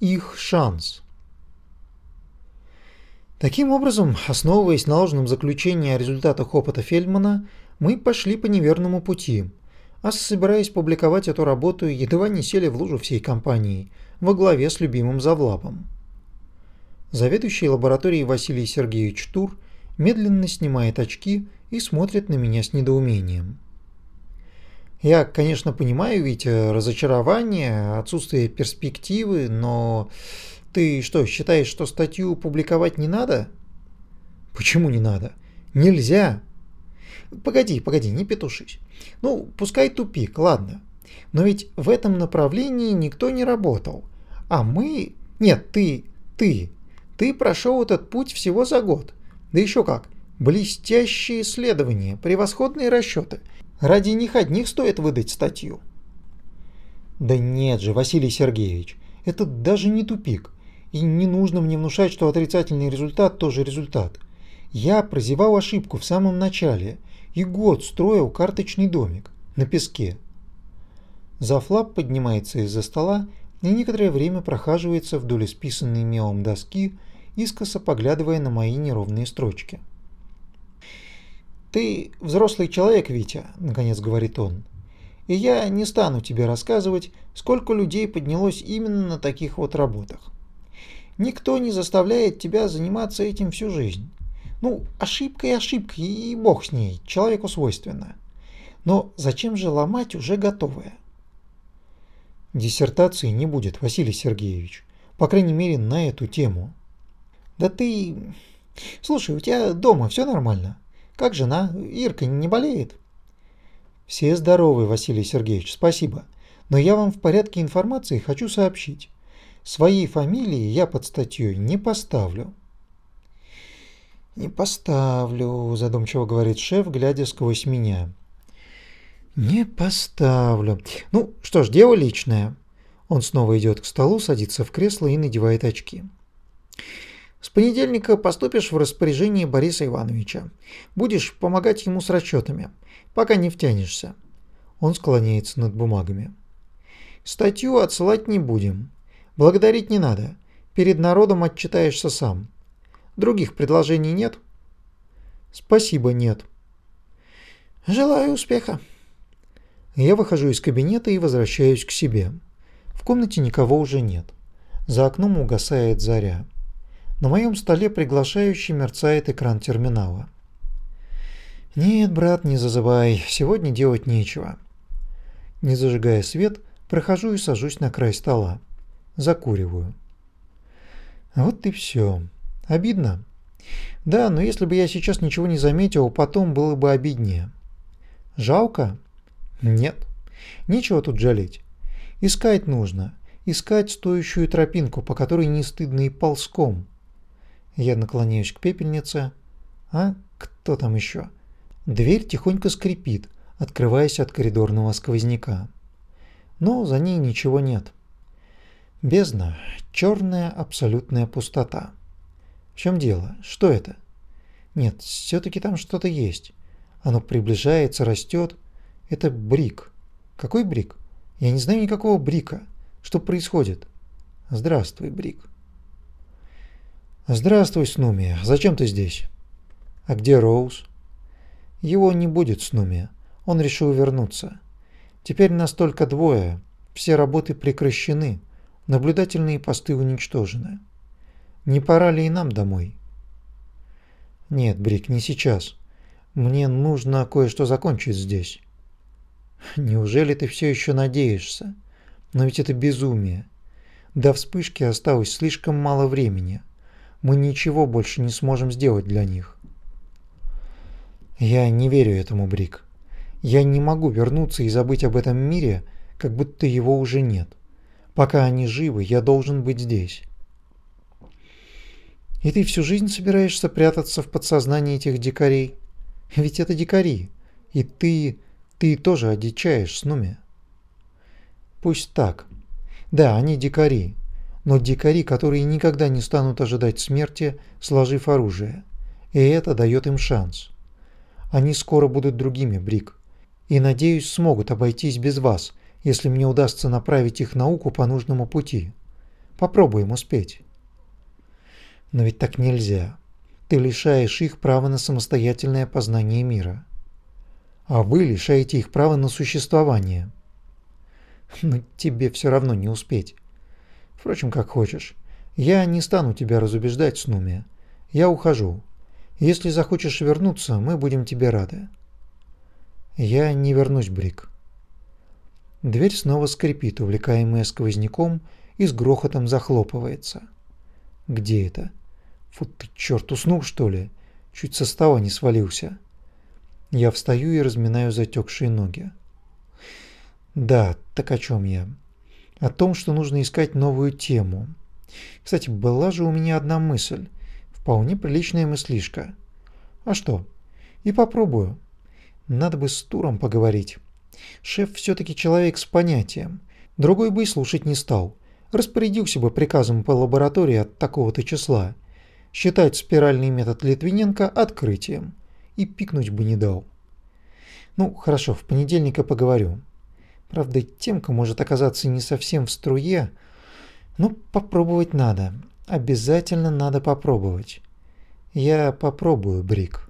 их шанс. Таким образом, основываясь на ложном заключении о результатах опыта Фельдмана, мы пошли по неверному пути, а собираясь публиковать эту работу, едва не сели в лужу всей компании, во главе с любимым Завлапом. Заведующий лабораторией Василий Сергеевич Тур медленно снимает очки и смотрит на меня с недоумением. Я, конечно, понимаю, ведь разочарование, отсутствие перспективы, но ты что, считаешь, что статью публиковать не надо? Почему не надо? Нельзя. Погоди, погоди, не петушись. Ну, пускай тупик, ладно. Но ведь в этом направлении никто не работал. А мы... Нет, ты, ты, ты прошел этот путь всего за год. Да еще как. Блестящие исследования, превосходные расчеты. Ради них одних стоит выдать статью. Да нет же, Василий Сергеевич, это даже не тупик. И не нужно мне внушать, что отрицательный результат тоже результат. Я прозевал ошибку в самом начале и год строил карточный домик на песке. Зафлап поднимается из-за стола и некоторое время прохаживается вдоль исписанной мелом доски, искоса поглядывая на мои неровные строчки. «Ты взрослый человек, Витя», — наконец говорит он, — «и я не стану тебе рассказывать, сколько людей поднялось именно на таких вот работах. Никто не заставляет тебя заниматься этим всю жизнь. Ну, ошибка и ошибка, и бог с ней, человеку свойственно. Но зачем же ломать уже готовое? Диссертации не будет, Василий Сергеевич. По крайней мере, на эту тему. Да ты... Слушай, у тебя дома все нормально? Как жена? Ирка не болеет? Все здоровы, Василий Сергеевич, спасибо. Но я вам в порядке информации хочу сообщить. Своей фамилии я под статьей не поставлю. «Не поставлю», – задумчиво говорит шеф, глядя сквозь меня. «Не поставлю. Ну, что ж, дело личное». Он снова идет к столу, садится в кресло и надевает очки. «С понедельника поступишь в распоряжение Бориса Ивановича. Будешь помогать ему с расчетами, пока не втянешься». Он склоняется над бумагами. «Статью отсылать не будем. Благодарить не надо. Перед народом отчитаешься сам. Других предложений нет? Спасибо, нет. Желаю успеха. Я выхожу из кабинета и возвращаюсь к себе. В комнате никого уже нет. За окном угасает заря. На моем столе приглашающий мерцает экран терминала. Нет, брат, не зазывай, сегодня делать нечего. Не зажигая свет, прохожу и сажусь на край стола закуриваю. Вот и все. Обидно? Да, но если бы я сейчас ничего не заметил, потом было бы обиднее. Жалко? Нет. Нечего тут жалеть. Искать нужно. Искать стоящую тропинку, по которой не стыдно и ползком. Я наклоняюсь к пепельнице. А? Кто там еще? Дверь тихонько скрипит, открываясь от коридорного сквозняка. Но за ней ничего нет. Бездна – черная абсолютная пустота. В чем дело? Что это? Нет, все-таки там что-то есть. Оно приближается, растет. Это брик. Какой брик? Я не знаю никакого брика. Что происходит? Здравствуй, брик. Здравствуй, Снуми. Зачем ты здесь? А где Роуз? Его не будет, Снуми. Он решил вернуться. Теперь нас только двое. Все работы прекращены. Наблюдательные посты уничтожены. Не пора ли и нам домой? Нет, Брик, не сейчас. Мне нужно кое-что закончить здесь. Неужели ты все еще надеешься? Но ведь это безумие. До вспышки осталось слишком мало времени. Мы ничего больше не сможем сделать для них. Я не верю этому, Брик. Я не могу вернуться и забыть об этом мире, как будто его уже нет. Пока они живы, я должен быть здесь. И ты всю жизнь собираешься прятаться в подсознании этих дикарей? Ведь это дикари. И ты... ты тоже одичаешь, Снуми. Пусть так. Да, они дикари. Но дикари, которые никогда не станут ожидать смерти, сложив оружие. И это дает им шанс. Они скоро будут другими, Брик. И, надеюсь, смогут обойтись без вас – если мне удастся направить их науку по нужному пути. Попробуем успеть. Но ведь так нельзя. Ты лишаешь их права на самостоятельное познание мира. А вы лишаете их права на существование. Но тебе все равно не успеть. Впрочем, как хочешь. Я не стану тебя разубеждать, Снуми. Я ухожу. Если захочешь вернуться, мы будем тебе рады. Я не вернусь, Брик. Дверь снова скрипит, увлекаемая сквозняком, и с грохотом захлопывается. Где это? Фу ты, черт, уснул, что ли? Чуть со стола не свалился. Я встаю и разминаю затекшие ноги. Да, так о чем я? О том, что нужно искать новую тему. Кстати, была же у меня одна мысль. Вполне приличная мыслишка. А что? И попробую. Надо бы с Туром поговорить. Шеф все-таки человек с понятием. Другой бы и слушать не стал. Распорядился бы приказом по лаборатории от такого-то числа. Считать спиральный метод Литвиненко открытием. И пикнуть бы не дал. Ну, хорошо, в понедельник я поговорю. Правда, темка может оказаться не совсем в струе, но попробовать надо. Обязательно надо попробовать. Я попробую, Брик.